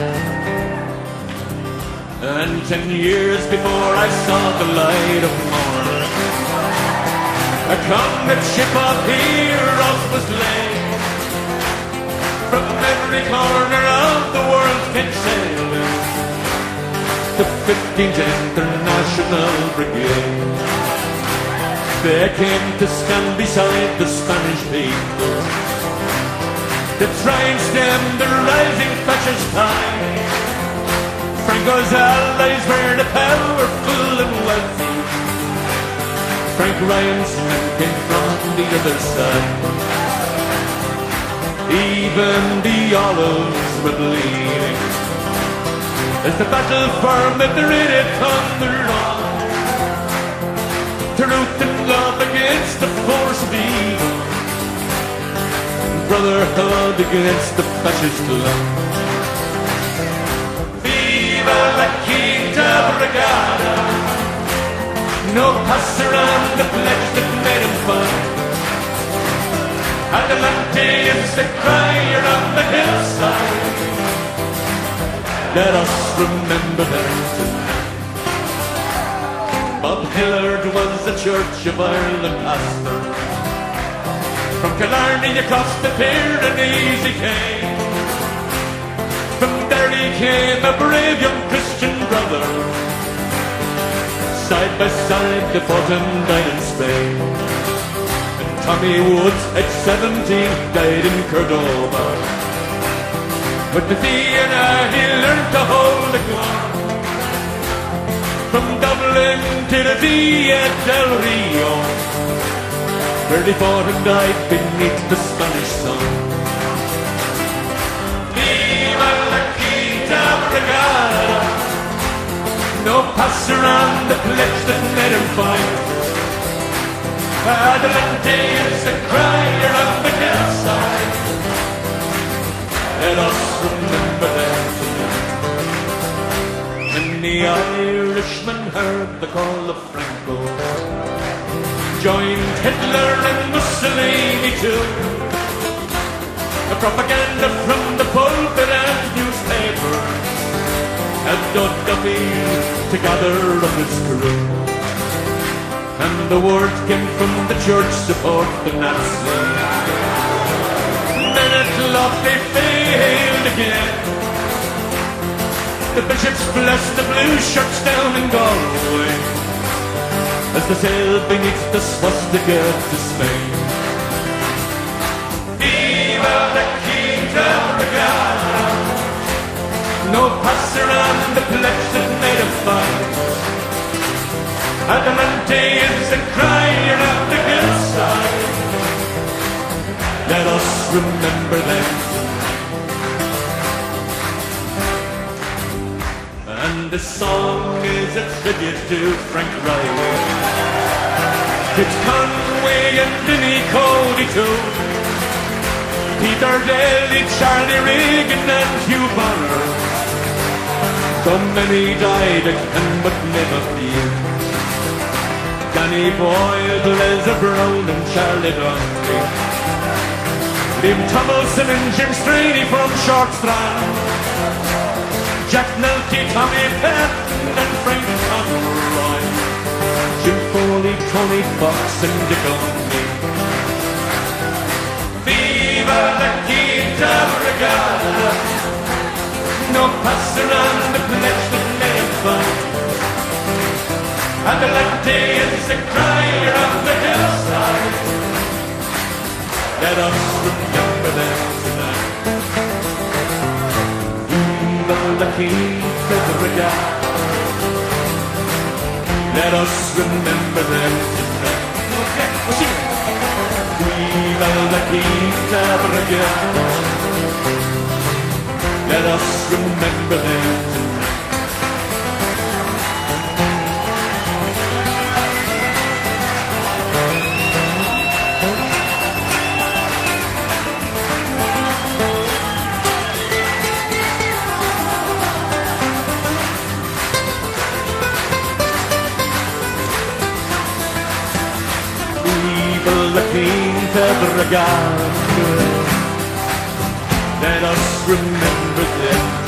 And ten years before I saw the light of morn, a comet ship of heroes was laid. From every corner of the world came sailing the 15th International Brigade. They came to stand beside the Spanish people try and stem the rising fascist tide. Franco's allies were the powerful and wealthy. Frank Ryan's men came from the other side. Even the olives were bleeding as the battle for Madrid thundered on. Truth and Brotherhood against the fascist love. Viva la Quinta Brigada. No passer on the pledge that made him fun. Adelante is the crier on the hillside. Let us remember them tonight. Bob Hillard was a Church of Ireland pastor. From Killarney across the Pyrenees he came. From there he came a brave young Christian brother. Side by side they fought and died in Spain. And Tommy Woods at 17 died in Cordoba. But the Vienna uh, he learned to hold the gun. From Dublin to the Via del Rio, they fought and died beneath the Spanish sun. Viva la Quinta Brigada, no passer on the pledge that made him fight. Adelante is the crier of the hillside. Let us remember them tonight. Many Irishmen heard the call of Franco, joined Hitler and Mussolini too. The propaganda from the pulpit and newspapers had Dodd Duffy to gather up his crew. And the word came from the church support the Nazis. Then at they failed again. The bishops blessed the blue shirts down in Galway as they sailed beneath the swastika to Spain. Viva la Quinta Brigada, no passer on the pledge that made a fight. The crier of the hillside. Let us remember them And the song is a tribute to Frank Riley. It's Conway and Vinnie Cody too. Peter Daly, Charlie Regan and Hugh Bonner. So many died and but never few. Danny Boyle, Leslie Brown and Charlie Dundee. Liam Tomlinson and Jim Straney from Short Strand. Jack Nelke, Tommy Patton and Frank Conroy. Jim Foley, Tony Fox and Dick O'Neill. Viva la Quinta Brigada. No passer on the pledge him fun. Adelante is the crier of the hillside. Let us remember them tonight. Viva la Let us remember them tonight. Sing it. Viva la Quinta Let us remember them Brigada. Let us remember them